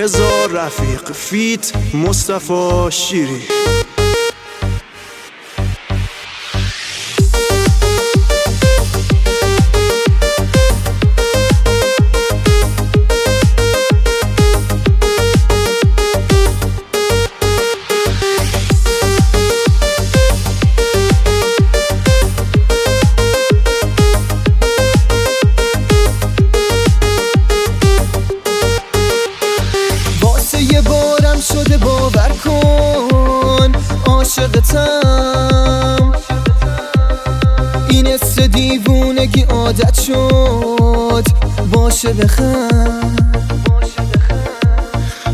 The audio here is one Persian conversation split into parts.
رضا رفیق فیت مصطفی شیری. شده باور کن عاشقتم این است دیوونگی عادت شد باشه بخم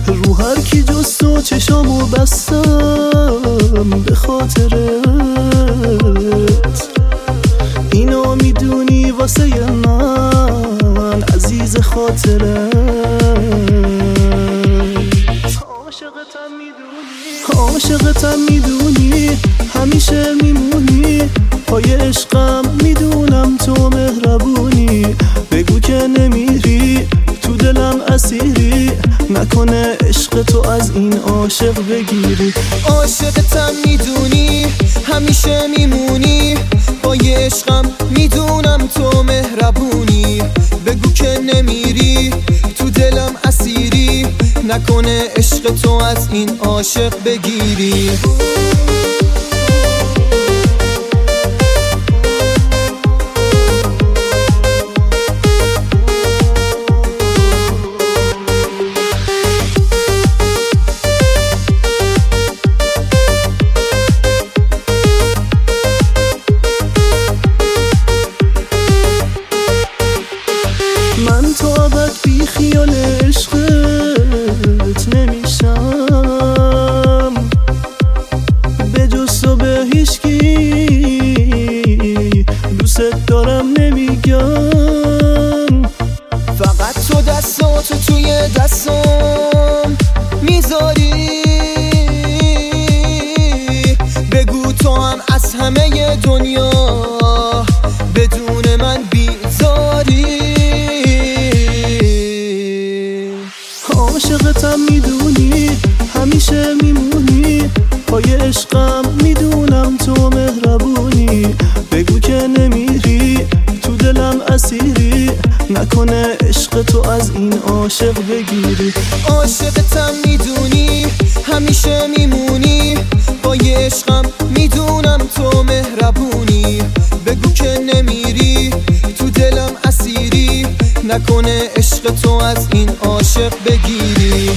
رو هر کی جست و چشامو بستم به خاطرت. اینو می‌دونی واسه من عزیز خاطرت. عاشقتم می‌دونی. همیشه میمونی. پای عشقم می‌دونم تو مهربونی. بگو که نمیری تو دلم اسیری. نکنه عشق تو از این عاشق بگیری. عاشقتم می‌دونی همیشه میمونی. پای عشقم عشق تو از این عاشق بگیری. من تا ابد بی خیال عشقت دارم نمیگم. فقط تو دستاتو توی دستم می‌ذاری. بگو تو هم از همه دنیا بدون من بیزاری. عاشقتم می‌دونی همیشه میمونی. پای عشقم اسیری نکنه عشق تو از این عاشق بگیری. عاشقتم می‌دونی همیشه میمونی. پای عشقم می‌دونم تو مهربونی. بگو که نمیری تو دلم اسیری. نکنه عشق تو از این عاشق بگیری.